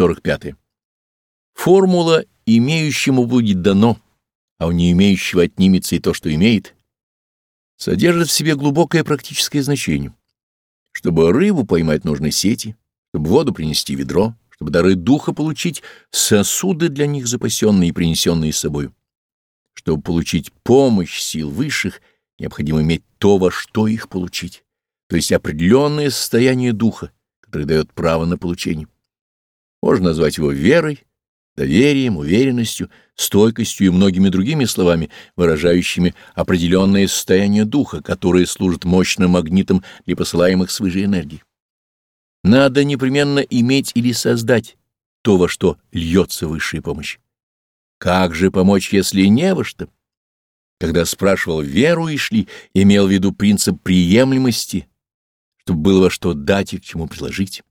45. Формула имеющему будет дано, а у не имеющего отнимется и то, что имеет, содержит в себе глубокое практическое значение. Чтобы рыбу поймать, нужны сети, чтобы воду принести ведро, чтобы дары духа получить сосуды для них запасенные и принесенные с собой. Чтобы получить помощь сил высших, необходимо иметь то, во что их получить, то есть определенное состояние духа, которое дает право на получение. Можно назвать его верой, доверием, уверенностью, стойкостью и многими другими словами, выражающими определенное состояние духа, которое служит мощным магнитом для посылаемых свыше энергии. Надо непременно иметь или создать то, во что льется высшая помощь. Как же помочь, если не во что? Когда спрашивал веру и шли, имел в виду принцип приемлемости, чтобы было во что дать и к чему приложить.